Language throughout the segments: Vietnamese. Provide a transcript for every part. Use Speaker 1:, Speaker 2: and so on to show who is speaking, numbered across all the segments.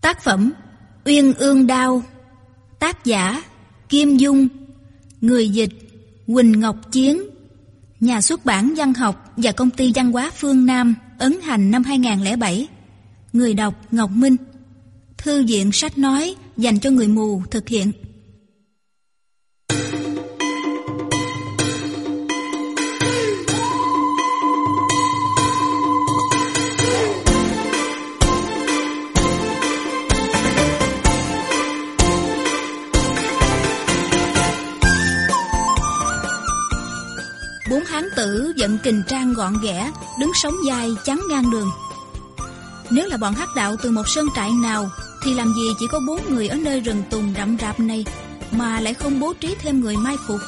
Speaker 1: Tác phẩm Uyên ương đao. Tác giả Kim Dung. Người dịch Quỳnh Ngọc Chiến. Nhà xuất bản văn học và công ty văn hóa phương Nam ấn hành năm 2007 Người đọc Ngọc Minh. Thư viện sách nói dành cho người mù thực hiện dẫn kình trang gọn ghẽ, đứng sống dài chắn ngang đường. Nếu là bọn hắc đạo từ một sơn trại nào, thì làm gì chỉ có bốn người ở nơi rừng tùng rậm rạp này, mà lại không bố trí thêm người mai phục.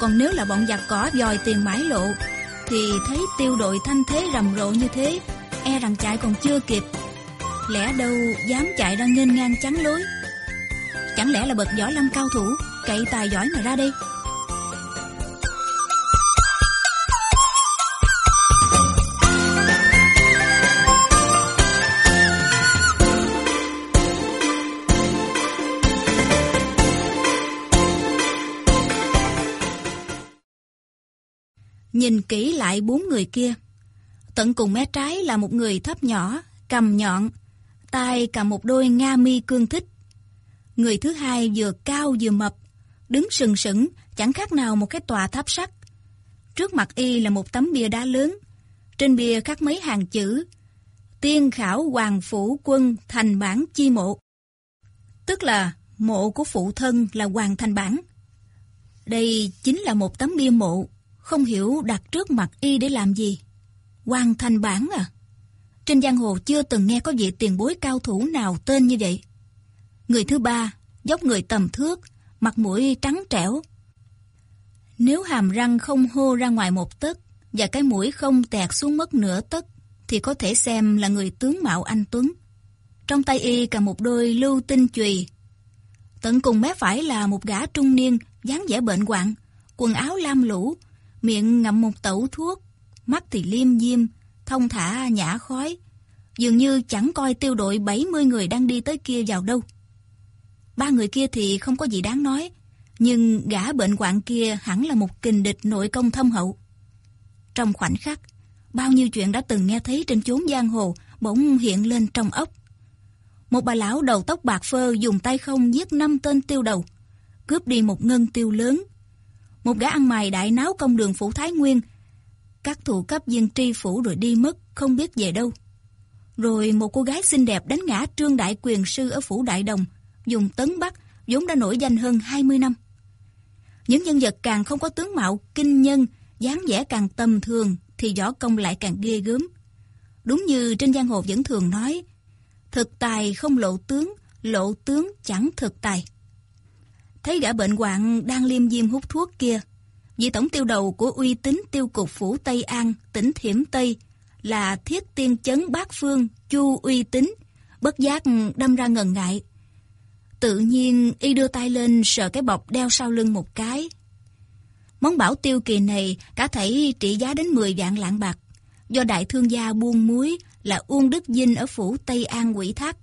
Speaker 1: Còn nếu là bọn giặc cỏ dòi tiền mãi lộ, thì thấy tiêu đội thanh thế rầm rộ như thế, e rằng chạy còn chưa kịp. Lẽ đâu dám chạy ra nghênh ngang chắn lối. Chẳng lẽ là bậc võ lâm cao thủ, cậy tài giỏi mà ra đây? Nhìn kỹ lại bốn người kia. Tận cùng mé trái là một người thấp nhỏ, cầm nhọn, tay cầm một đôi nga mi cương thích. Người thứ hai vừa cao vừa mập, đứng sừng sững, chẳng khác nào một cái tòa tháp sắt. Trước mặt y là một tấm bia đá lớn, trên bia khắc mấy hàng chữ Tiên khảo hoàng phủ quân thành bản chi mộ. Tức là mộ của phụ thân là hoàng thành bản. Đây chính là một tấm bia mộ không hiểu đặt trước mặt y để làm gì. Hoàng thành bản à? Trên giang hồ chưa từng nghe có vị tiền bối cao thủ nào tên như vậy. Người thứ ba, dốc người tầm thước, mặt mũi trắng trẻo. Nếu hàm răng không hô ra ngoài một tấc và cái mũi không tẹt xuống mất nửa tấc thì có thể xem là người tướng mạo anh Tuấn. Trong tay y cầm một đôi lưu tinh chùy. Tận cùng mé phải là một gã trung niên dáng vẻ bệnh hoạn, quần áo lam lũ, miệng ngậm một tẩu thuốc, mắt thì liêm diêm, thông thả nhả khói, dường như chẳng coi tiêu đội 70 người đang đi tới kia vào đâu. Ba người kia thì không có gì đáng nói, nhưng gã bệnh quạng kia hẳn là một kình địch nội công thâm hậu. Trong khoảnh khắc, bao nhiêu chuyện đã từng nghe thấy trên chốn giang hồ bỗng hiện lên trong ốc. Một bà lão đầu tóc bạc phơ dùng tay không giết năm tên tiêu đầu, cướp đi một ngân tiêu lớn, một gã ăn mày đại náo công đường phủ Thái Nguyên. Các thủ cấp viên tri phủ rồi đi mất, không biết về đâu. Rồi một cô gái xinh đẹp đánh ngã trương đại quyền sư ở phủ Đại Đồng, dùng tấn bắt vốn đã nổi danh hơn 20 năm. Những nhân vật càng không có tướng mạo kinh nhân, dáng vẻ càng tầm thường, thì võ công lại càng ghê gớm. Đúng như trên giang hồ vẫn thường nói, thực tài không lộ tướng, lộ tướng chẳng thực tài. Thấy gã bệnh hoạn đang liêm diêm hút thuốc kia, vị tổng tiêu đầu của uy tín tiêu cục phủ Tây An, tỉnh Thiểm Tây, là thiết tiên chấn bát phương, chu uy tín, bất giác đâm ra ngần ngại. Tự nhiên y đưa tay lên sờ cái bọc đeo sau lưng một cái. Món bảo tiêu kỳ này cả thảy trị giá đến 10 vạn lạng bạc, do đại thương gia buôn muối là Uông Đức Dinh ở phủ Tây An quỷ thác.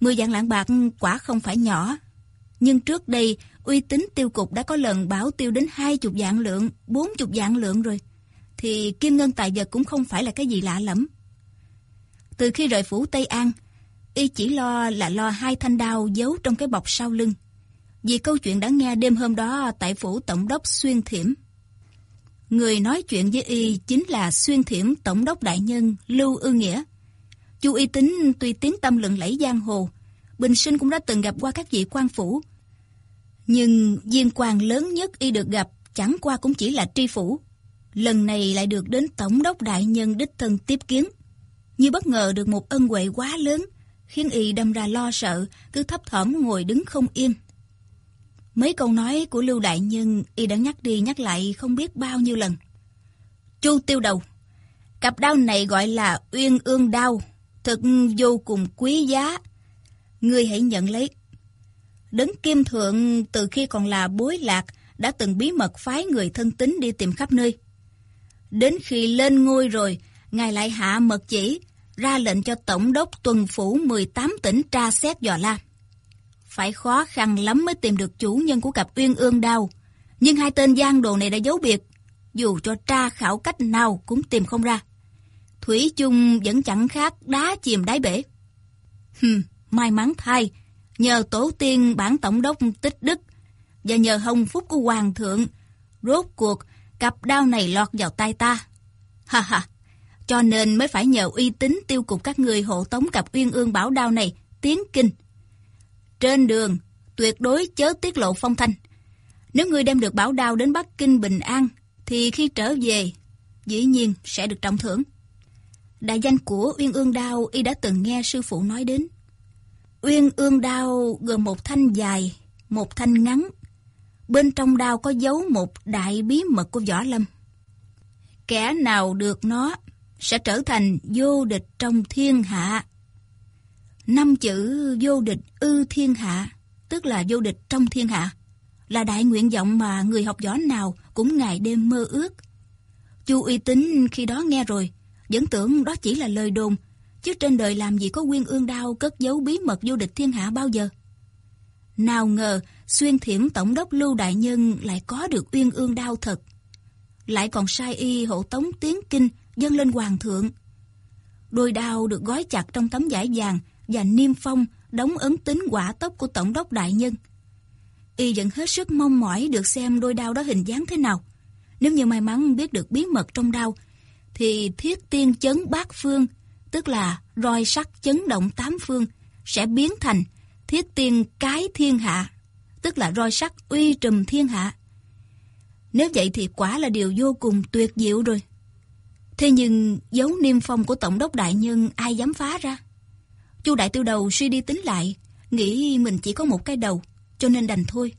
Speaker 1: 10 vạn lạng bạc quả không phải nhỏ, nhưng trước đây, uy tín tiêu cục đã có lần bảo tiêu đến hai chục dạng lượng, bốn chục dạng lượng rồi. Thì kim ngân tài vật cũng không phải là cái gì lạ lắm. Từ khi rời phủ Tây An, y chỉ lo là lo hai thanh đao giấu trong cái bọc sau lưng. Vì câu chuyện đã nghe đêm hôm đó tại phủ tổng đốc Xuyên Thiểm. Người nói chuyện với y chính là Xuyên Thiểm tổng đốc đại nhân Lưu Ư Nghĩa. Chu y tín tuy tiếng tâm lừng lẫy giang hồ, Bình Sinh cũng đã từng gặp qua các vị quan phủ. Nhưng viên quan lớn nhất y được gặp chẳng qua cũng chỉ là tri phủ. Lần này lại được đến Tổng đốc Đại Nhân đích thân tiếp kiến. Như bất ngờ được một ân huệ quá lớn, khiến y đâm ra lo sợ, cứ thấp thỏm ngồi đứng không yên. Mấy câu nói của Lưu Đại Nhân y đã nhắc đi nhắc lại không biết bao nhiêu lần. Chu tiêu đầu, cặp đao này gọi là uyên ương đao, thật vô cùng quý giá, ngươi hãy nhận lấy. Đấng Kim Thượng từ khi còn là bối lạc đã từng bí mật phái người thân tín đi tìm khắp nơi. Đến khi lên ngôi rồi, Ngài lại hạ mật chỉ ra lệnh cho Tổng đốc tuần phủ 18 tỉnh tra xét dò la. Phải khó khăn lắm mới tìm được chủ nhân của cặp uyên ương đau. nhưng hai tên gian đồ này đã giấu biệt, dù cho tra khảo cách nào cũng tìm không ra. Thủy chung vẫn chẳng khác đá chìm đáy bể. Hừm, may mắn thay, nhờ tổ tiên bản tổng đốc tích đức và nhờ hồng phúc của hoàng thượng, rốt cuộc cặp đao này lọt vào tay ta. Ha ha, cho nên mới phải nhờ uy tín tiêu cục các người hộ tống cặp uyên ương bảo đao này tiến kinh. Trên đường, tuyệt đối chớ tiết lộ phong thanh. Nếu ngươi đem được bảo đao đến Bắc Kinh bình an, thì khi trở về, dĩ nhiên sẽ được trọng thưởng. Đại danh của Uyên Ương Đao y đã từng nghe sư phụ nói đến. Uyên Ương Đao gồm một thanh dài, một thanh ngắn. Bên trong đao có dấu một đại bí mật của Võ Lâm. Kẻ nào được nó sẽ trở thành vô địch trong thiên hạ. Năm chữ vô địch ư thiên hạ, tức là vô địch trong thiên hạ, là đại nguyện vọng mà người học võ nào cũng ngày đêm mơ ước. Chu uy tín khi đó nghe rồi, vẫn tưởng đó chỉ là lời đồn, chứ trên đời làm gì có quyên ương đao cất giấu bí mật vô địch thiên hạ bao giờ. Nào ngờ, xuyên thiểm tổng đốc Lưu Đại Nhân lại có được uyên ương đao thật. Lại còn sai y hộ tống tiến kinh dâng lên hoàng thượng. Đôi đao được gói chặt trong tấm vải vàng và niêm phong đóng ấn tính quả tốc của tổng đốc đại nhân. Y vẫn hết sức mong mỏi được xem đôi đao đó hình dáng thế nào. Nếu như may mắn biết được bí mật trong đao, thì thiết tiên chấn bát phương, tức là roi sắt chấn động tám phương, sẽ biến thành thiết tiên cái thiên hạ, tức là roi sắt uy trùm thiên hạ. Nếu vậy thì quả là điều vô cùng tuyệt diệu rồi. Thế nhưng dấu niêm phong của Tổng đốc Đại Nhân ai dám phá ra? Chu Đại Tiêu Đầu suy đi tính lại, nghĩ mình chỉ có một cái đầu, cho nên đành thôi.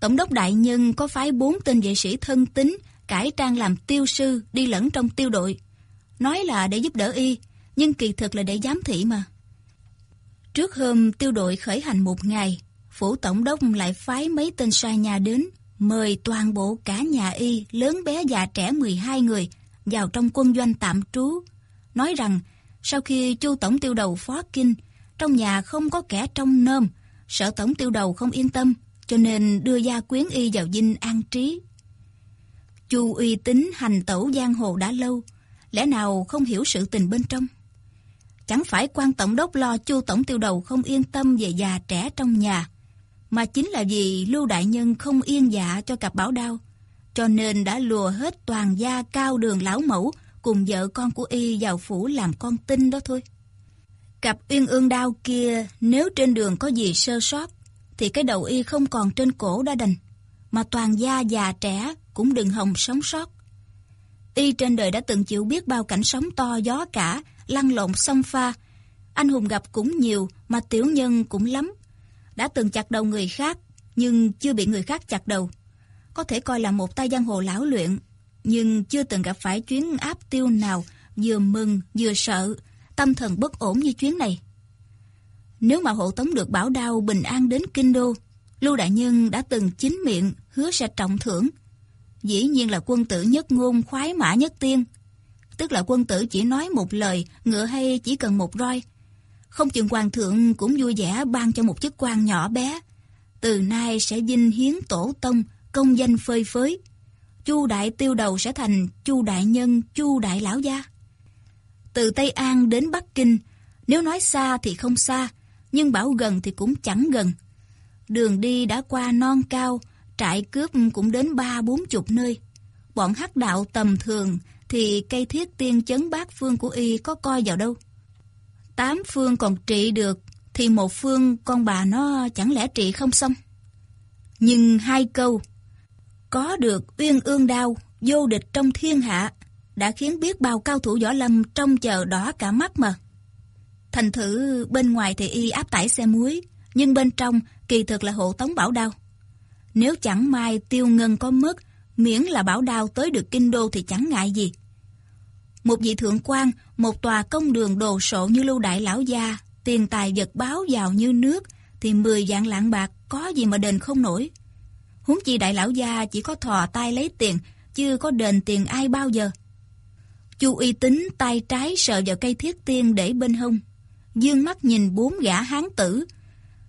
Speaker 1: Tổng đốc Đại Nhân có phái bốn tên vệ sĩ thân tín cải trang làm tiêu sư đi lẫn trong tiêu đội. Nói là để giúp đỡ y, nhưng kỳ thực là để giám thị mà. Trước hôm tiêu đội khởi hành một ngày, phủ tổng đốc lại phái mấy tên sai nhà đến, mời toàn bộ cả nhà y, lớn bé già trẻ 12 người, vào trong quân doanh tạm trú, nói rằng sau khi chu tổng tiêu đầu phó kinh, trong nhà không có kẻ trong nơm, sở tổng tiêu đầu không yên tâm, cho nên đưa gia quyến y vào dinh an trí. Chu uy tín hành tẩu giang hồ đã lâu, lẽ nào không hiểu sự tình bên trong? Chẳng phải quan tổng đốc lo chu tổng tiêu đầu không yên tâm về già trẻ trong nhà, mà chính là vì Lưu Đại Nhân không yên dạ cho cặp bảo đao, cho nên đã lùa hết toàn gia cao đường lão mẫu cùng vợ con của y vào phủ làm con tin đó thôi. Cặp uyên ương đao kia nếu trên đường có gì sơ sót thì cái đầu y không còn trên cổ đã đành, mà toàn gia già trẻ cũng đừng hòng sống sót. Y trên đời đã từng chịu biết bao cảnh sóng to gió cả, lăn lộn sông pha. Anh hùng gặp cũng nhiều mà tiểu nhân cũng lắm. Đã từng chặt đầu người khác nhưng chưa bị người khác chặt đầu có thể coi là một tay giang hồ lão luyện, nhưng chưa từng gặp phải chuyến áp tiêu nào vừa mừng vừa sợ, tâm thần bất ổn như chuyến này. Nếu mà hộ tống được bảo đao bình an đến kinh đô, Lưu Đại Nhân đã từng chính miệng hứa sẽ trọng thưởng. Dĩ nhiên là quân tử nhất ngôn khoái mã nhất tiên. Tức là quân tử chỉ nói một lời, ngựa hay chỉ cần một roi. Không chừng hoàng thượng cũng vui vẻ ban cho một chức quan nhỏ bé. Từ nay sẽ dinh hiến tổ tông, công danh phơi phới. Chu đại tiêu đầu sẽ thành Chu đại nhân, Chu đại lão gia. Từ Tây An đến Bắc Kinh, nếu nói xa thì không xa, nhưng bảo gần thì cũng chẳng gần. Đường đi đã qua non cao, trại cướp cũng đến ba bốn chục nơi. Bọn hắc đạo tầm thường thì cây thiết tiên chấn bát phương của y có coi vào đâu. Tám phương còn trị được thì một phương con bà nó chẳng lẽ trị không xong. Nhưng hai câu có được uyên ương đao, vô địch trong thiên hạ, đã khiến biết bao cao thủ võ lâm trong chờ đỏ cả mắt mà. Thành thử bên ngoài thì y áp tải xe muối, nhưng bên trong kỳ thực là hộ tống bảo đao. Nếu chẳng may tiêu ngân có mất, miễn là bảo đao tới được kinh đô thì chẳng ngại gì. Một vị thượng quan, một tòa công đường đồ sộ như lưu đại lão gia, tiền tài vật báo giàu như nước, thì 10 dạng lạng bạc có gì mà đền không nổi. Huống chi đại lão gia chỉ có thò tay lấy tiền, chưa có đền tiền ai bao giờ. Chu uy tín tay trái sờ vào cây thiết tiên để bên hông. Dương mắt nhìn bốn gã hán tử.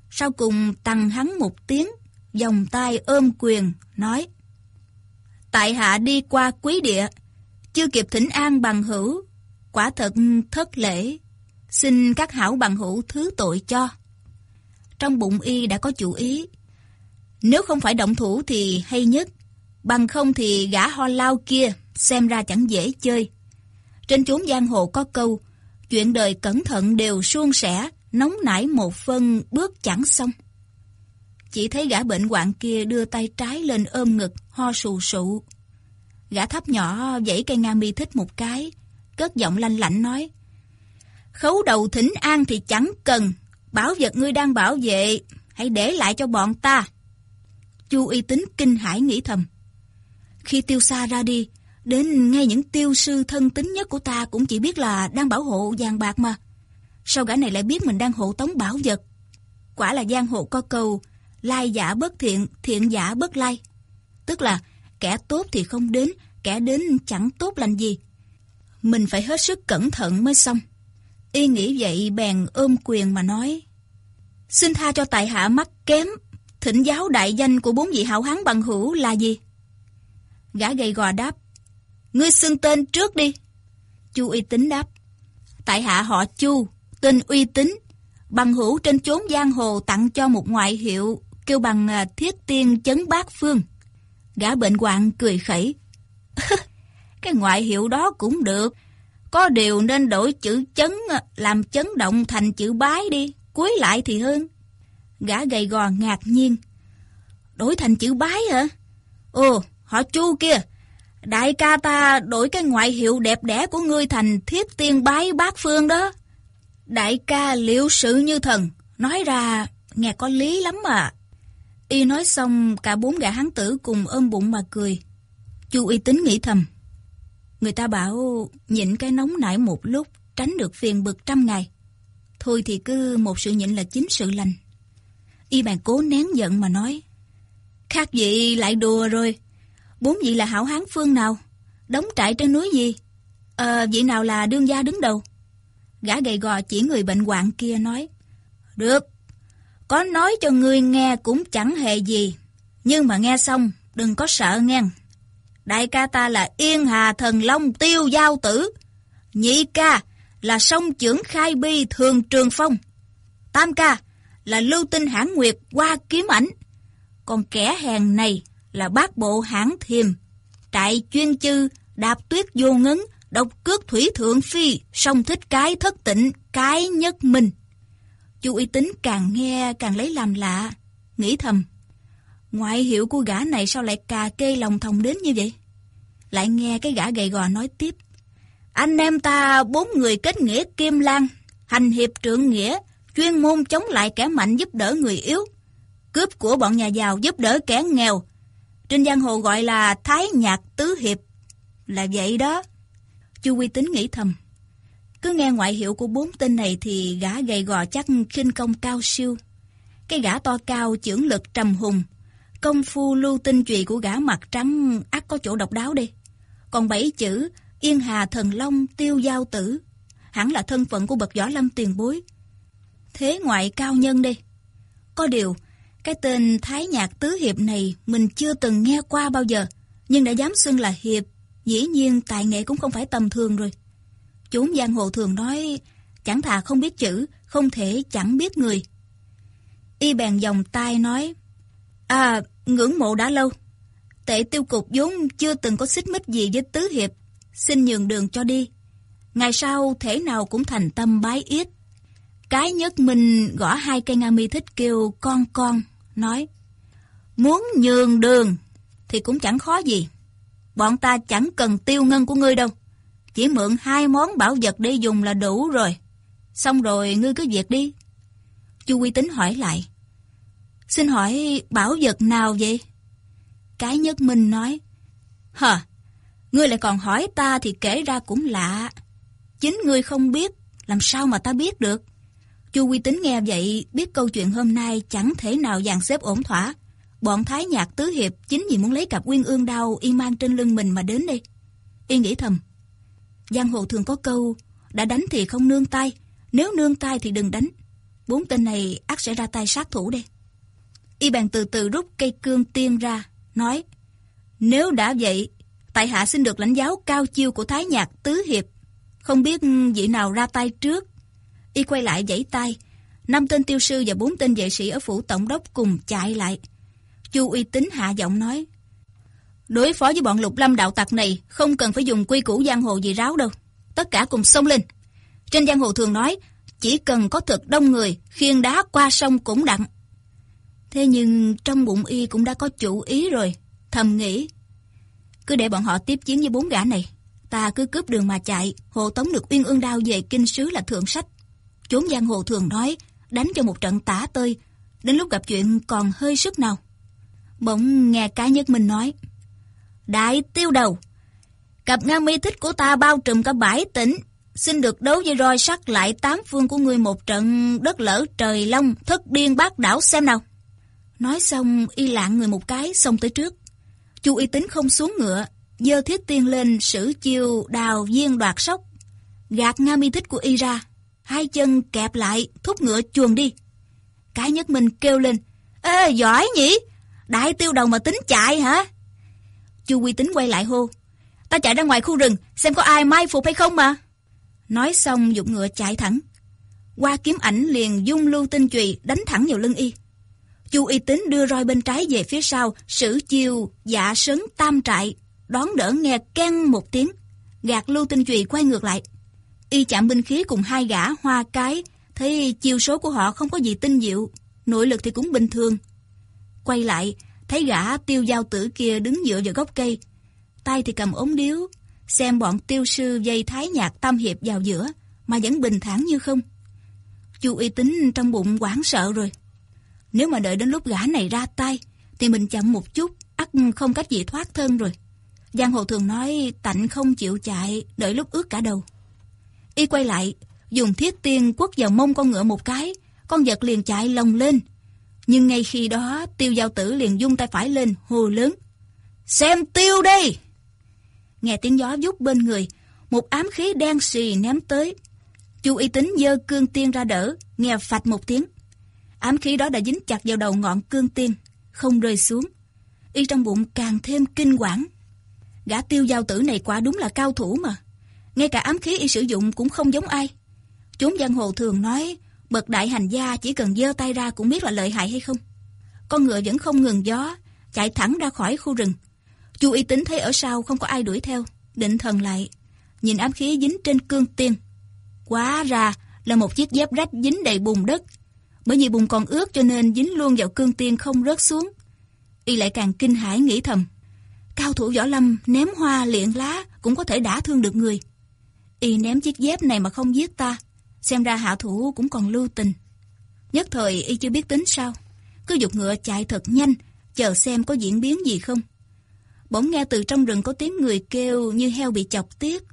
Speaker 1: Sau cùng tăng hắn một tiếng, vòng tay ôm quyền, nói Tại hạ đi qua quý địa, chưa kịp thỉnh an bằng hữu, quả thật thất lễ, xin các hảo bằng hữu thứ tội cho. Trong bụng y đã có chủ ý, nếu không phải động thủ thì hay nhất, bằng không thì gã ho lao kia xem ra chẳng dễ chơi. Trên chốn giang hồ có câu, chuyện đời cẩn thận đều suôn sẻ, nóng nảy một phân bước chẳng xong. Chỉ thấy gã bệnh hoạn kia đưa tay trái lên ôm ngực, ho sù sụ. Gã thấp nhỏ dãy cây nga mi thích một cái, cất giọng lanh lạnh nói. Khấu đầu thỉnh an thì chẳng cần, bảo vật ngươi đang bảo vệ, hãy để lại cho bọn ta. Chu y tính kinh hãi nghĩ thầm. Khi tiêu xa ra đi, đến ngay những tiêu sư thân tín nhất của ta cũng chỉ biết là đang bảo hộ vàng bạc mà. Sao gã này lại biết mình đang hộ tống bảo vật? Quả là giang hộ có câu, lai giả bất thiện, thiện giả bất lai. Tức là kẻ tốt thì không đến, kẻ đến chẳng tốt lành gì. Mình phải hết sức cẩn thận mới xong. Y nghĩ vậy bèn ôm quyền mà nói. Xin tha cho tại hạ mắt kém, thỉnh giáo đại danh của bốn vị hảo hán bằng hữu là gì? Gã gầy gò đáp. Ngươi xưng tên trước đi. Chu uy tín đáp. Tại hạ họ Chu, tên uy tín, bằng hữu trên chốn giang hồ tặng cho một ngoại hiệu kêu bằng à, thiết tiên chấn bát phương. Gã bệnh hoạn cười khẩy. cái ngoại hiệu đó cũng được. Có điều nên đổi chữ chấn à, làm chấn động thành chữ bái đi. Cuối lại thì hơn. Gã gầy gò ngạc nhiên. Đổi thành chữ bái hả? Ồ, họ chu kia. Đại ca ta đổi cái ngoại hiệu đẹp đẽ của ngươi thành thiết tiên bái bát phương đó. Đại ca liệu sự như thần. Nói ra nghe có lý lắm à. Y nói xong, cả bốn gã hán tử cùng ôm bụng mà cười. Chu uy tín nghĩ thầm. Người ta bảo nhịn cái nóng nảy một lúc, tránh được phiền bực trăm ngày. Thôi thì cứ một sự nhịn là chính sự lành. Y bàn cố nén giận mà nói. Khác gì lại đùa rồi. Bốn vị là hảo hán phương nào? Đóng trại trên núi gì? Ờ, vị nào là đương gia đứng đầu? Gã gầy gò chỉ người bệnh hoạn kia nói. Được, có nói cho ngươi nghe cũng chẳng hề gì. Nhưng mà nghe xong, đừng có sợ nghe. Đại ca ta là Yên Hà Thần Long Tiêu Giao Tử. Nhị ca là sông trưởng Khai Bi Thường Trường Phong. Tam ca là Lưu Tinh Hãn Nguyệt qua kiếm ảnh. Còn kẻ hèn này là bác bộ hãn thiềm. Trại chuyên chư, đạp tuyết vô ngấn, độc cước thủy thượng phi, sông thích cái thất tịnh, cái nhất minh chú uy tín càng nghe càng lấy làm lạ, nghĩ thầm. Ngoại hiệu của gã này sao lại cà kê lòng thòng đến như vậy? Lại nghe cái gã gầy gò nói tiếp. Anh em ta bốn người kết nghĩa kim lan, hành hiệp trượng nghĩa, chuyên môn chống lại kẻ mạnh giúp đỡ người yếu, cướp của bọn nhà giàu giúp đỡ kẻ nghèo. Trên giang hồ gọi là thái nhạc tứ hiệp. Là vậy đó. Chu Quy tín nghĩ thầm. Cứ nghe ngoại hiệu của bốn tên này thì gã gầy gò chắc khinh công cao siêu. Cái gã to cao chưởng lực trầm hùng. Công phu lưu tinh trụy của gã mặt trắng ắt có chỗ độc đáo đi. Còn bảy chữ Yên Hà Thần Long Tiêu Giao Tử hẳn là thân phận của bậc võ lâm tiền bối. Thế ngoại cao nhân đi. Có điều, cái tên Thái Nhạc Tứ Hiệp này mình chưa từng nghe qua bao giờ, nhưng đã dám xưng là Hiệp, dĩ nhiên tài nghệ cũng không phải tầm thường rồi. Chúng giang hồ thường nói, chẳng thà không biết chữ, không thể chẳng biết người. Y bèn dòng tai nói, À, ngưỡng mộ đã lâu. Tệ tiêu cục vốn chưa từng có xích mích gì với Tứ Hiệp, xin nhường đường cho đi. Ngày sau thể nào cũng thành tâm bái yết. Cái nhất mình gõ hai cây nga mi thích kêu con con, nói Muốn nhường đường thì cũng chẳng khó gì. Bọn ta chẳng cần tiêu ngân của ngươi đâu. Chỉ mượn hai món bảo vật để dùng là đủ rồi. Xong rồi ngươi cứ việc đi. Chu Quy Tính hỏi lại. Xin hỏi bảo vật nào vậy? Cái nhất minh nói. Hờ, ngươi lại còn hỏi ta thì kể ra cũng lạ. Chính ngươi không biết, làm sao mà ta biết được? Chu Quy Tính nghe vậy, biết câu chuyện hôm nay chẳng thể nào dàn xếp ổn thỏa. Bọn Thái Nhạc Tứ Hiệp chính vì muốn lấy cặp quyên ương đau y mang trên lưng mình mà đến đây. Y nghĩ thầm, Giang hồ thường có câu, đã đánh thì không nương tay, nếu nương tay thì đừng đánh. Bốn tên này ắt sẽ ra tay sát thủ đây. Y bèn từ từ rút cây cương tiên ra, nói, nếu đã vậy, tại hạ xin được lãnh giáo cao chiêu của Thái Nhạc Tứ Hiệp. Không biết vị nào ra tay trước. Y quay lại giãy tay, năm tên tiêu sư và bốn tên vệ sĩ ở phủ tổng đốc cùng chạy lại. Chu uy tín hạ giọng nói, Đối phó với bọn lục lâm đạo tặc này không cần phải dùng quy củ giang hồ gì ráo đâu. Tất cả cùng xông lên. Trên giang hồ thường nói, chỉ cần có thực đông người, khiên đá qua sông cũng đặng. Thế nhưng trong bụng y cũng đã có chủ ý rồi, thầm nghĩ. Cứ để bọn họ tiếp chiến với bốn gã này. Ta cứ cướp đường mà chạy, hộ tống được uyên ương đao về kinh sứ là thượng sách. Chốn giang hồ thường nói, đánh cho một trận tả tơi, đến lúc gặp chuyện còn hơi sức nào. Bỗng nghe cá nhất mình nói, Đại tiêu đầu, cặp ngang mi thích của ta bao trùm cả bãi tỉnh, xin được đấu với roi sắt lại tám phương của ngươi một trận đất lỡ trời long, thất điên bát đảo xem nào. Nói xong y lạng người một cái xông tới trước. Chu y tính không xuống ngựa, dơ thiết tiên lên sử chiêu đào viên đoạt sóc. Gạt Nga mi thích của y ra, hai chân kẹp lại, thúc ngựa chuồn đi. Cái nhất mình kêu lên, Ê, giỏi nhỉ? Đại tiêu đầu mà tính chạy hả? Chu Quy Tính quay lại hô, ta chạy ra ngoài khu rừng, xem có ai mai phục hay không mà. Nói xong dụng ngựa chạy thẳng. Qua kiếm ảnh liền dung lưu tinh chùy đánh thẳng vào lưng y. Chu Y Tính đưa roi bên trái về phía sau, sử chiêu dạ sấn tam trại, đón đỡ nghe keng một tiếng, gạt lưu tinh chùy quay ngược lại. Y chạm binh khí cùng hai gã hoa cái, thấy chiêu số của họ không có gì tinh diệu, nội lực thì cũng bình thường. Quay lại, thấy gã tiêu giao tử kia đứng dựa vào gốc cây, tay thì cầm ống điếu, xem bọn tiêu sư dây thái nhạc tam hiệp vào giữa, mà vẫn bình thản như không. Chu y tính trong bụng hoảng sợ rồi. Nếu mà đợi đến lúc gã này ra tay, thì mình chậm một chút, ắt không cách gì thoát thân rồi. Giang hồ thường nói tạnh không chịu chạy, đợi lúc ướt cả đầu. Y quay lại, dùng thiết tiên quất vào mông con ngựa một cái, con vật liền chạy lồng lên. Nhưng ngay khi đó, tiêu giao tử liền dung tay phải lên, hồ lớn. Xem tiêu đi! Nghe tiếng gió vút bên người, một ám khí đen xì ném tới. Chu y tính dơ cương tiên ra đỡ, nghe phạch một tiếng. Ám khí đó đã dính chặt vào đầu ngọn cương tiên, không rơi xuống. Y trong bụng càng thêm kinh quản. Gã tiêu giao tử này quả đúng là cao thủ mà. Ngay cả ám khí y sử dụng cũng không giống ai. Chúng giang hồ thường nói, bậc đại hành gia chỉ cần giơ tay ra cũng biết là lợi hại hay không. Con ngựa vẫn không ngừng gió, chạy thẳng ra khỏi khu rừng. Chu y tính thấy ở sau không có ai đuổi theo, định thần lại, nhìn ám khí dính trên cương tiên. Quá ra là một chiếc dép rách dính đầy bùn đất. Bởi vì bùn còn ướt cho nên dính luôn vào cương tiên không rớt xuống. Y lại càng kinh hãi nghĩ thầm. Cao thủ võ lâm ném hoa liệng lá cũng có thể đả thương được người. Y ném chiếc dép này mà không giết ta. Xem ra hạ thủ cũng còn lưu tình. Nhất thời Y chưa biết tính sao. Cứ dục ngựa chạy thật nhanh, chờ xem có diễn biến gì không. Bỗng nghe từ trong rừng có tiếng người kêu như heo bị chọc tiết.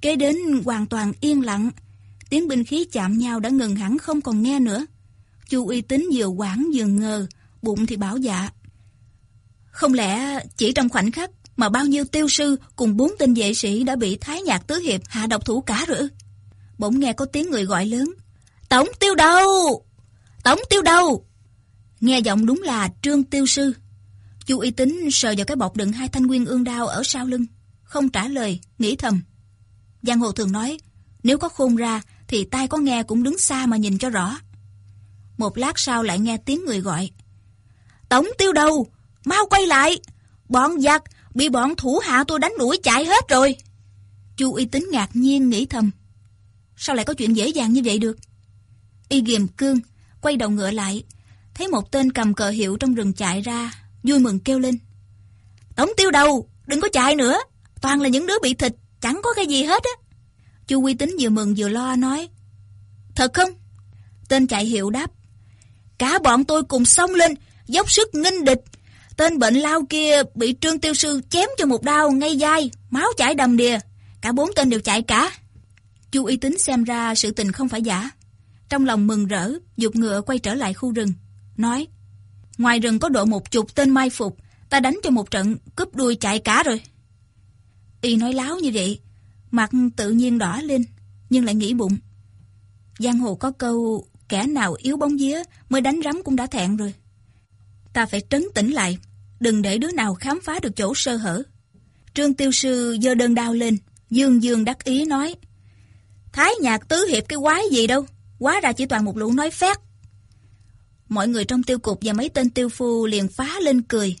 Speaker 1: Kế đến hoàn toàn yên lặng. Tiếng binh khí chạm nhau đã ngừng hẳn không còn nghe nữa. Chu uy tín vừa quảng vừa ngờ, bụng thì bảo dạ. Không lẽ chỉ trong khoảnh khắc mà bao nhiêu tiêu sư cùng bốn tên vệ sĩ đã bị Thái Nhạc Tứ Hiệp hạ độc thủ cả rồi Bỗng nghe có tiếng người gọi lớn. Tổng tiêu đầu! Tổng tiêu đầu! Nghe giọng đúng là Trương Tiêu Sư. Chu Y tín sờ vào cái bọc đựng hai thanh nguyên ương đao ở sau lưng. Không trả lời, nghĩ thầm. Giang Hồ thường nói, nếu có khôn ra thì tai có nghe cũng đứng xa mà nhìn cho rõ. Một lát sau lại nghe tiếng người gọi. Tổng tiêu đầu, mau quay lại. Bọn giặc bị bọn thủ hạ tôi đánh đuổi chạy hết rồi. Chu y tín ngạc nhiên nghĩ thầm. Sao lại có chuyện dễ dàng như vậy được? Y ghiềm cương, quay đầu ngựa lại, thấy một tên cầm cờ hiệu trong rừng chạy ra, vui mừng kêu lên. Tổng tiêu đầu, đừng có chạy nữa, toàn là những đứa bị thịt, chẳng có cái gì hết á. Chu Quy Tính vừa mừng vừa lo nói. Thật không? Tên chạy hiệu đáp. Cả bọn tôi cùng xông lên, dốc sức nghinh địch. Tên bệnh lao kia bị trương tiêu sư chém cho một đao ngay dai, máu chảy đầm đìa. Cả bốn tên đều chạy cả. Chu y tính xem ra sự tình không phải giả. Trong lòng mừng rỡ, dục ngựa quay trở lại khu rừng. Nói, ngoài rừng có độ một chục tên mai phục, ta đánh cho một trận, cướp đuôi chạy cả rồi. Y nói láo như vậy, Mặt tự nhiên đỏ lên, nhưng lại nghĩ bụng. Giang hồ có câu, kẻ nào yếu bóng vía mới đánh rắm cũng đã thẹn rồi. Ta phải trấn tĩnh lại, đừng để đứa nào khám phá được chỗ sơ hở. Trương Tiêu Sư giơ đơn đao lên, dương dương đắc ý nói. Thái nhạc tứ hiệp cái quái gì đâu, quá ra chỉ toàn một lũ nói phét. Mọi người trong tiêu cục và mấy tên tiêu phu liền phá lên cười.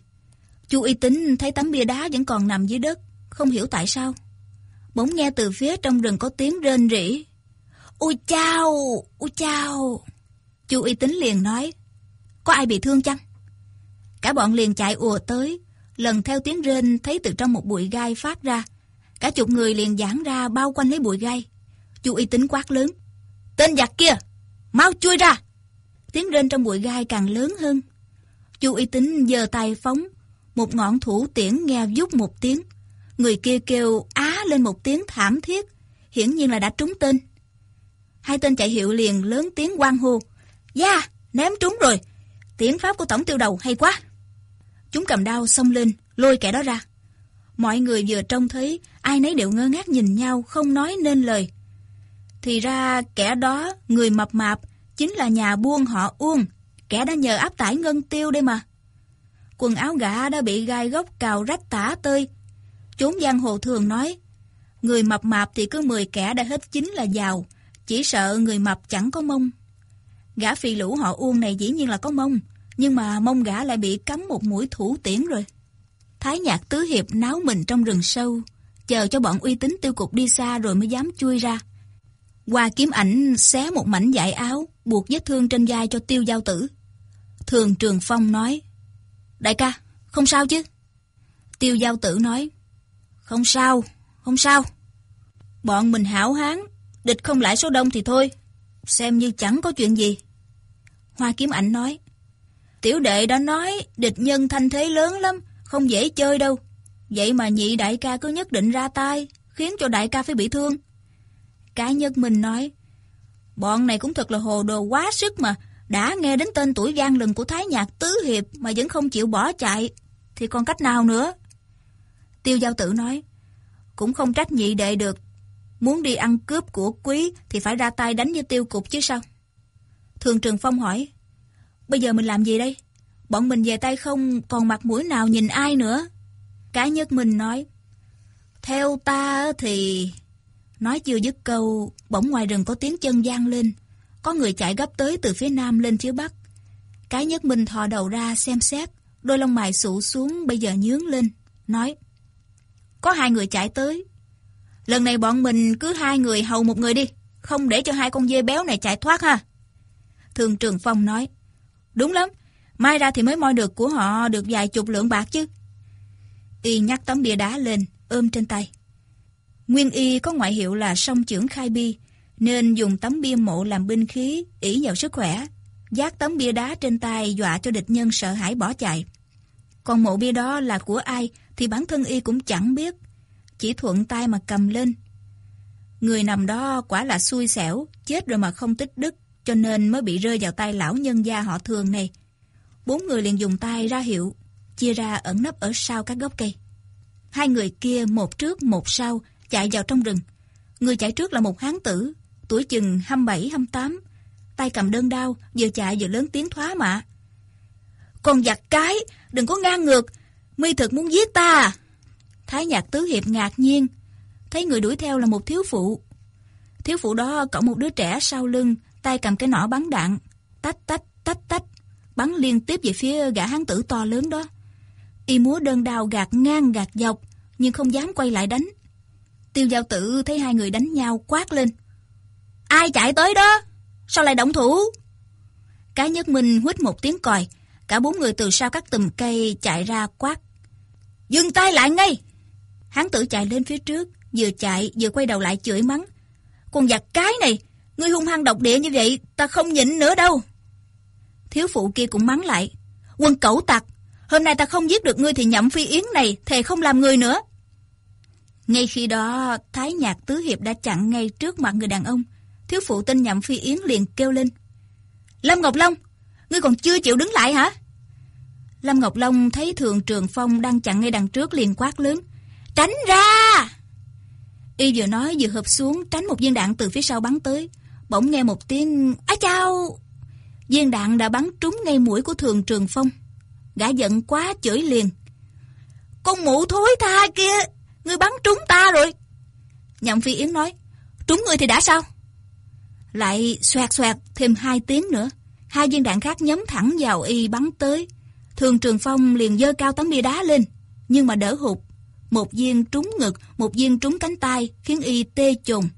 Speaker 1: Chu y tín thấy tấm bia đá vẫn còn nằm dưới đất, không hiểu tại sao. Bỗng nghe từ phía trong rừng có tiếng rên rỉ. Ui chao, ui chao. Chu y tín liền nói, có ai bị thương chăng? Cả bọn liền chạy ùa tới, lần theo tiếng rên thấy từ trong một bụi gai phát ra. Cả chục người liền giãn ra bao quanh lấy bụi gai chú y tín quát lớn. Tên giặc kia, mau chui ra. Tiếng rên trong bụi gai càng lớn hơn. chú y tín giơ tay phóng, một ngọn thủ tiễn nghe giúp một tiếng. Người kia kêu á lên một tiếng thảm thiết, hiển nhiên là đã trúng tên. Hai tên chạy hiệu liền lớn tiếng quang hô. Dạ, ném trúng rồi. Tiếng pháp của tổng tiêu đầu hay quá. Chúng cầm đao xông lên, lôi kẻ đó ra. Mọi người vừa trông thấy, ai nấy đều ngơ ngác nhìn nhau, không nói nên lời. Thì ra kẻ đó, người mập mạp, chính là nhà buôn họ Uông, kẻ đã nhờ áp tải ngân tiêu đây mà. Quần áo gã đã bị gai gốc cào rách tả tơi. Chốn giang hồ thường nói, người mập mạp thì cứ 10 kẻ đã hết chính là giàu, chỉ sợ người mập chẳng có mông. Gã phi lũ họ Uông này dĩ nhiên là có mông, nhưng mà mông gã lại bị cắm một mũi thủ tiễn rồi. Thái nhạc tứ hiệp náo mình trong rừng sâu, chờ cho bọn uy tín tiêu cục đi xa rồi mới dám chui ra. Qua kiếm ảnh xé một mảnh vải áo, buộc vết thương trên vai cho tiêu giao tử. Thường Trường Phong nói, Đại ca, không sao chứ? Tiêu giao tử nói, Không sao, không sao. Bọn mình hảo hán, địch không lại số đông thì thôi, xem như chẳng có chuyện gì. Hoa kiếm ảnh nói, Tiểu đệ đã nói địch nhân thanh thế lớn lắm, không dễ chơi đâu. Vậy mà nhị đại ca cứ nhất định ra tay, khiến cho đại ca phải bị thương. Cá nhân mình nói, bọn này cũng thật là hồ đồ quá sức mà, đã nghe đến tên tuổi gian lừng của Thái Nhạc Tứ Hiệp mà vẫn không chịu bỏ chạy, thì còn cách nào nữa? Tiêu Giao Tử nói, cũng không trách nhị đệ được, muốn đi ăn cướp của quý thì phải ra tay đánh với tiêu cục chứ sao? Thường Trường Phong hỏi, bây giờ mình làm gì đây? Bọn mình về tay không còn mặt mũi nào nhìn ai nữa. Cá nhất mình nói, theo ta thì Nói chưa dứt câu, bỗng ngoài rừng có tiếng chân gian lên. Có người chạy gấp tới từ phía nam lên phía bắc. Cái nhất minh thò đầu ra xem xét, đôi lông mày sụ xuống bây giờ nhướng lên, nói. Có hai người chạy tới. Lần này bọn mình cứ hai người hầu một người đi, không để cho hai con dê béo này chạy thoát ha. Thường Trường Phong nói. Đúng lắm, mai ra thì mới moi được của họ được vài chục lượng bạc chứ. Y nhắc tấm bia đá lên, ôm trên tay. Nguyên y có ngoại hiệu là song trưởng khai bi, nên dùng tấm bia mộ làm binh khí, ỷ vào sức khỏe. Giác tấm bia đá trên tay dọa cho địch nhân sợ hãi bỏ chạy. Còn mộ bia đó là của ai thì bản thân y cũng chẳng biết, chỉ thuận tay mà cầm lên. Người nằm đó quả là xui xẻo, chết rồi mà không tích đức, cho nên mới bị rơi vào tay lão nhân gia họ thường này. Bốn người liền dùng tay ra hiệu, chia ra ẩn nấp ở sau các gốc cây. Hai người kia một trước một sau chạy vào trong rừng. Người chạy trước là một hán tử, tuổi chừng 27-28, tay cầm đơn đao, vừa chạy vừa lớn tiếng thoá mạ. Còn giặc cái, đừng có ngang ngược, mi thực muốn giết ta? Thái nhạc tứ hiệp ngạc nhiên, thấy người đuổi theo là một thiếu phụ. Thiếu phụ đó cõng một đứa trẻ sau lưng, tay cầm cái nỏ bắn đạn, tách tách tách tách, bắn liên tiếp về phía gã hán tử to lớn đó. Y múa đơn đao gạt ngang gạt dọc, nhưng không dám quay lại đánh. Tiêu giao tử thấy hai người đánh nhau quát lên. Ai chạy tới đó? Sao lại động thủ? Cái nhất minh huýt một tiếng còi. Cả bốn người từ sau các tùm cây chạy ra quát. Dừng tay lại ngay! Hán tử chạy lên phía trước, vừa chạy vừa quay đầu lại chửi mắng. Con giặc cái này, ngươi hung hăng độc địa như vậy, ta không nhịn nữa đâu. Thiếu phụ kia cũng mắng lại. Quân cẩu tặc, hôm nay ta không giết được ngươi thì nhậm phi yến này, thề không làm người nữa. Ngay khi đó, Thái Nhạc Tứ Hiệp đã chặn ngay trước mặt người đàn ông. Thiếu phụ tên Nhậm Phi Yến liền kêu lên. Lâm Ngọc Long, ngươi còn chưa chịu đứng lại hả? Lâm Ngọc Long thấy Thường Trường Phong đang chặn ngay đằng trước liền quát lớn. Tránh ra! Y vừa nói vừa hợp xuống tránh một viên đạn từ phía sau bắn tới. Bỗng nghe một tiếng Á chao! Viên đạn đã bắn trúng ngay mũi của thường trường phong. Gã giận quá chửi liền. Con mụ thối tha kia, ngươi bắn trúng ta rồi. Nhậm Phi Yến nói, trúng ngươi thì đã sao? Lại xoẹt xoẹt thêm hai tiếng nữa. Hai viên đạn khác nhắm thẳng vào y bắn tới. Thường Trường Phong liền dơ cao tấm bia đá lên, nhưng mà đỡ hụt. Một viên trúng ngực, một viên trúng cánh tay, khiến y tê trùng.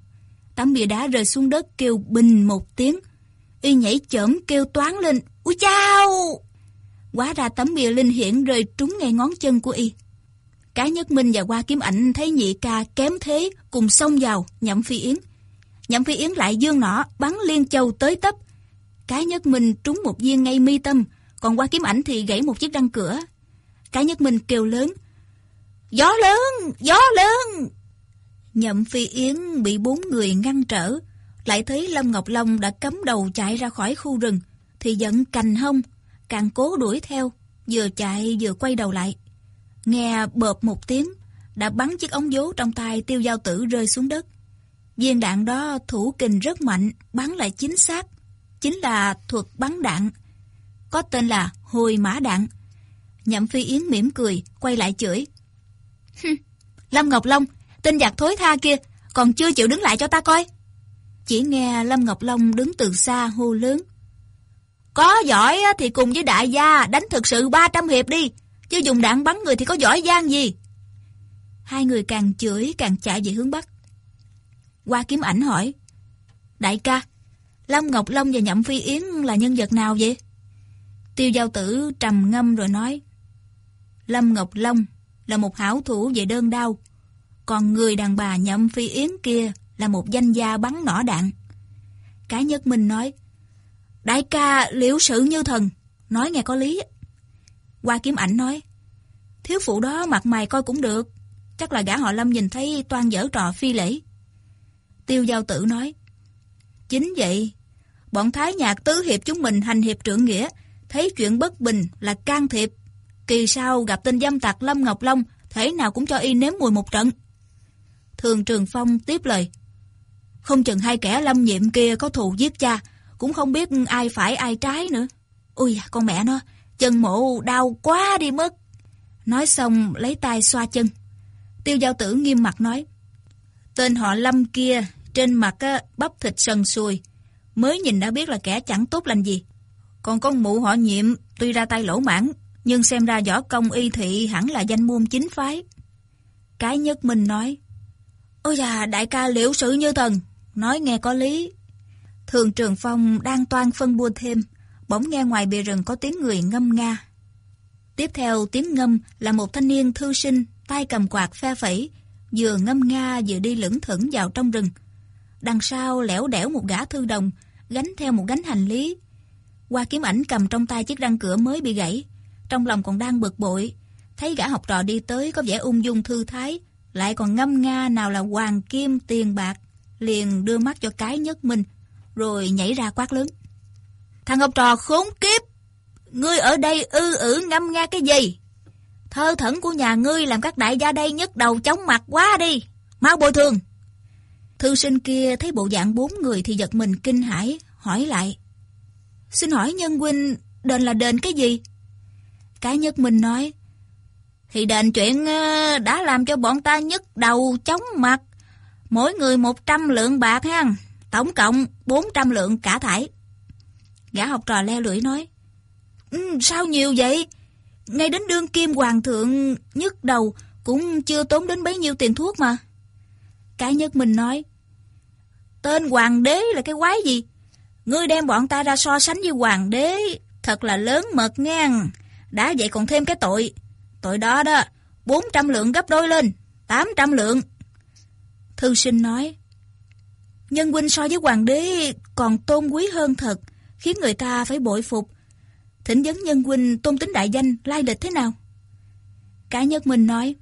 Speaker 1: Tấm bia đá rơi xuống đất kêu bình một tiếng. Y nhảy chởm kêu toán lên, Úi chao! Quá ra tấm bia linh hiển rơi trúng ngay ngón chân của y. Cá Nhất Minh và Hoa Kiếm Ảnh thấy nhị ca kém thế, cùng xông vào, nhậm phi yến. Nhậm phi yến lại dương nỏ, bắn liên châu tới tấp. Cá Nhất Minh trúng một viên ngay mi tâm, còn Hoa Kiếm Ảnh thì gãy một chiếc răng cửa. Cá Nhất Minh kêu lớn, Gió lớn, gió lớn! Nhậm phi yến bị bốn người ngăn trở, lại thấy Lâm Ngọc Long đã cắm đầu chạy ra khỏi khu rừng, thì giận cành hông, càng cố đuổi theo, vừa chạy vừa quay đầu lại. Nghe bợp một tiếng, đã bắn chiếc ống dố trong tay tiêu giao tử rơi xuống đất. Viên đạn đó thủ kình rất mạnh, bắn lại chính xác. Chính là thuật bắn đạn. Có tên là hồi mã đạn. Nhậm Phi Yến mỉm cười, quay lại chửi. Lâm Ngọc Long, tên giặc thối tha kia, còn chưa chịu đứng lại cho ta coi. Chỉ nghe Lâm Ngọc Long đứng từ xa hô lớn. Có giỏi thì cùng với đại gia đánh thực sự 300 hiệp đi, chứ dùng đạn bắn người thì có giỏi giang gì. Hai người càng chửi càng chạy về hướng Bắc. Qua kiếm ảnh hỏi. Đại ca, Lâm Ngọc Long và Nhậm Phi Yến là nhân vật nào vậy? Tiêu giao tử trầm ngâm rồi nói. Lâm Ngọc Long là một hảo thủ về đơn đao, còn người đàn bà Nhậm Phi Yến kia là một danh gia bắn nỏ đạn. Cá nhất minh nói, đại ca liễu sự như thần, nói nghe có lý. Qua kiếm ảnh nói, thiếu phụ đó mặt mày coi cũng được, chắc là gã họ Lâm nhìn thấy toan dở trò phi lễ. Tiêu giao tử nói, chính vậy, bọn thái nhạc tứ hiệp chúng mình hành hiệp trưởng nghĩa, thấy chuyện bất bình là can thiệp. Kỳ sau gặp tên dâm tặc Lâm Ngọc Long, thế nào cũng cho y nếm mùi một trận. Thường Trường Phong tiếp lời, không chừng hai kẻ lâm nhiệm kia có thù giết cha, cũng không biết ai phải ai trái nữa. Ui, con mẹ nó, chân mộ đau quá đi mất. Nói xong lấy tay xoa chân. Tiêu giao tử nghiêm mặt nói, tên họ lâm kia, trên mặt á, bắp thịt sần sùi, mới nhìn đã biết là kẻ chẳng tốt lành gì. Còn con mụ họ nhiệm, tuy ra tay lỗ mãn, nhưng xem ra võ công y thị hẳn là danh môn chính phái. Cái nhất mình nói, Ôi da, đại ca liễu sự như thần, nói nghe có lý. Thường Trường Phong đang toan phân bua thêm, bỗng nghe ngoài bìa rừng có tiếng người ngâm nga. Tiếp theo tiếng ngâm là một thanh niên thư sinh, tay cầm quạt phe phẩy, vừa ngâm nga vừa đi lững thững vào trong rừng. Đằng sau lẻo đẻo một gã thư đồng, gánh theo một gánh hành lý. Qua kiếm ảnh cầm trong tay chiếc răng cửa mới bị gãy, trong lòng còn đang bực bội. Thấy gã học trò đi tới có vẻ ung dung thư thái, lại còn ngâm nga nào là hoàng kim tiền bạc, liền đưa mắt cho cái nhất mình rồi nhảy ra quát lớn. Thằng học trò khốn kiếp, ngươi ở đây ư ử ngâm nga cái gì? Thơ thẩn của nhà ngươi làm các đại gia đây nhức đầu chóng mặt quá đi, mau bồi thường. Thư sinh kia thấy bộ dạng bốn người thì giật mình kinh hãi, hỏi lại. Xin hỏi nhân huynh, đền là đền cái gì? Cái nhất mình nói, thì đền chuyện ờ, đã làm cho bọn ta nhức đầu chóng mặt. Mỗi người 100 lượng bạc ha, tổng cộng 400 lượng cả thải. Gã học trò leo lưỡi nói, ừ, sao nhiều vậy? Ngay đến đương kim hoàng thượng nhức đầu cũng chưa tốn đến bấy nhiêu tiền thuốc mà. Cái nhất mình nói, tên hoàng đế là cái quái gì? Ngươi đem bọn ta ra so sánh với hoàng đế, thật là lớn mật ngang. Đã vậy còn thêm cái tội. Tội đó đó, 400 lượng gấp đôi lên, 800 lượng. Thư sinh nói, Nhân huynh so với hoàng đế còn tôn quý hơn thật, khiến người ta phải bội phục. Thỉnh vấn nhân huynh tôn tính đại danh, lai lịch thế nào? Cái Nhất Minh nói,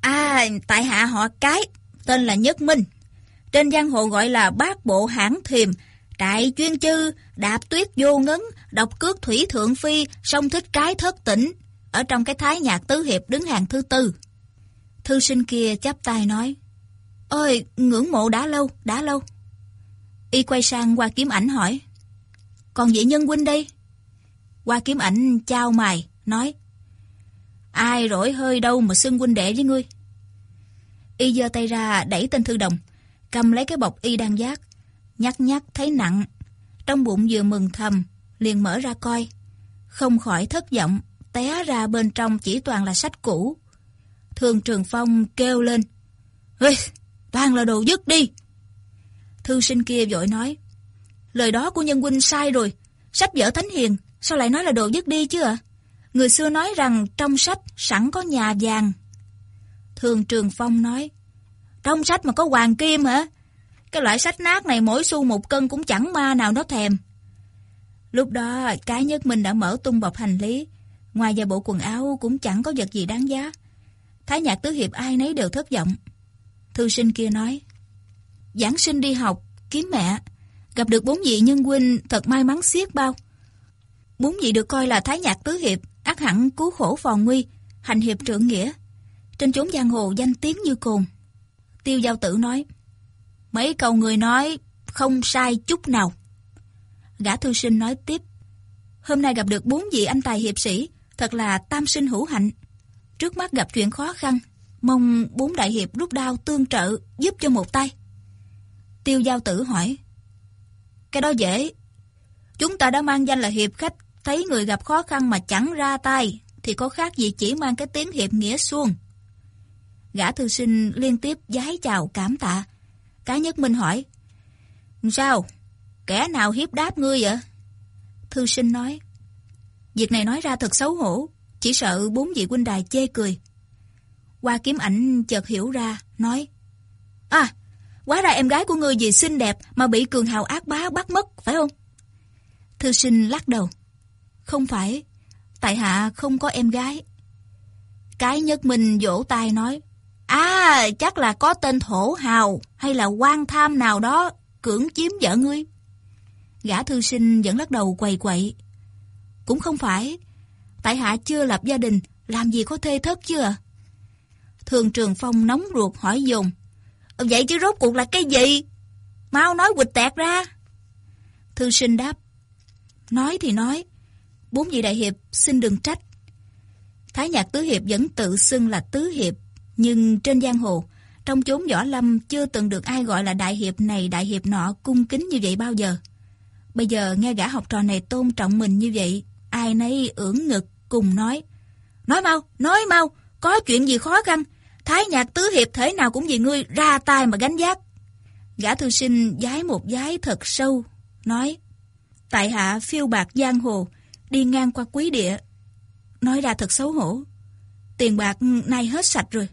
Speaker 1: À, tại hạ họ Cái, tên là Nhất Minh. Trên giang hồ gọi là bát bộ hãng thiềm, Trại chuyên chư, đạp tuyết vô ngấn, độc cước thủy thượng phi, song thích cái thất tỉnh. Ở trong cái thái nhạc tứ hiệp đứng hàng thứ tư. Thư sinh kia chắp tay nói. Ơi, ngưỡng mộ đã lâu, đã lâu. Y quay sang qua kiếm ảnh hỏi. Còn vị nhân huynh đây? Qua kiếm ảnh trao mày nói. Ai rỗi hơi đâu mà xưng huynh đệ với ngươi. Y giơ tay ra đẩy tên thư đồng, cầm lấy cái bọc Y đang giác. Nhắc nhắc thấy nặng, trong bụng vừa mừng thầm, liền mở ra coi. Không khỏi thất vọng, té ra bên trong chỉ toàn là sách cũ. Thường Trường Phong kêu lên. Ê, toàn là đồ dứt đi. Thư sinh kia vội nói. Lời đó của nhân huynh sai rồi. Sách vở thánh hiền, sao lại nói là đồ dứt đi chứ ạ? Người xưa nói rằng trong sách sẵn có nhà vàng. Thường Trường Phong nói. Trong sách mà có hoàng kim hả? Cái loại sách nát này mỗi xu một cân cũng chẳng ma nào nó thèm. Lúc đó, cái nhất mình đã mở tung bọc hành lý. Ngoài và bộ quần áo cũng chẳng có vật gì đáng giá. Thái nhạc tứ hiệp ai nấy đều thất vọng. Thư sinh kia nói, Giảng sinh đi học, kiếm mẹ, gặp được bốn vị nhân huynh thật may mắn xiết bao. Bốn vị được coi là thái nhạc tứ hiệp, ác hẳn cứu khổ phò nguy, hành hiệp trượng nghĩa. Trên chốn giang hồ danh tiếng như cồn. Tiêu giao tử nói, Mấy câu người nói không sai chút nào. Gã thư sinh nói tiếp, Hôm nay gặp được bốn vị anh tài hiệp sĩ, thật là tam sinh hữu hạnh. Trước mắt gặp chuyện khó khăn, mong bốn đại hiệp rút đao tương trợ, giúp cho một tay. Tiêu giao tử hỏi, cái đó dễ. Chúng ta đã mang danh là hiệp khách, thấy người gặp khó khăn mà chẳng ra tay, thì có khác gì chỉ mang cái tiếng hiệp nghĩa xuông. Gã thư sinh liên tiếp giái chào cảm tạ. Cái nhất minh hỏi, Sao? Kẻ nào hiếp đáp ngươi vậy? Thư sinh nói, Việc này nói ra thật xấu hổ, chỉ sợ bốn vị huynh đài chê cười. Qua kiếm ảnh chợt hiểu ra, nói, À, quá ra em gái của ngươi vì xinh đẹp mà bị cường hào ác bá bắt mất, phải không? Thư sinh lắc đầu, Không phải, tại hạ không có em gái. Cái nhất mình vỗ tay nói, À, chắc là có tên thổ hào hay là quan tham nào đó cưỡng chiếm vợ ngươi. Gã thư sinh vẫn lắc đầu quầy quậy. Cũng không phải, tại hạ chưa lập gia đình, làm gì có thê thất chưa? À? Thường Trường Phong nóng ruột hỏi dồn. Vậy chứ rốt cuộc là cái gì? Mau nói quịch tẹt ra. Thư sinh đáp. Nói thì nói, bốn vị đại hiệp xin đừng trách. Thái nhạc tứ hiệp vẫn tự xưng là tứ hiệp, nhưng trên giang hồ, trong chốn võ lâm chưa từng được ai gọi là đại hiệp này đại hiệp nọ cung kính như vậy bao giờ. Bây giờ nghe gã học trò này tôn trọng mình như vậy, ai nấy ưỡn ngực cùng nói. Nói mau, nói mau, có chuyện gì khó khăn, thái nhạc tứ hiệp thế nào cũng vì ngươi ra tay mà gánh giác. Gã thư sinh giái một giái thật sâu, nói. Tại hạ phiêu bạc giang hồ, đi ngang qua quý địa. Nói ra thật xấu hổ. Tiền bạc nay hết sạch rồi.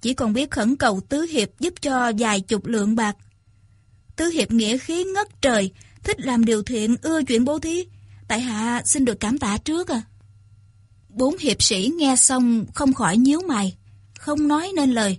Speaker 1: Chỉ còn biết khẩn cầu tứ hiệp giúp cho vài chục lượng bạc. Tứ hiệp nghĩa khí ngất trời, thích làm điều thiện, ưa chuyện bố thí. Tại hạ xin được cảm tạ trước à. Bốn hiệp sĩ nghe xong không khỏi nhíu mày, không nói nên lời.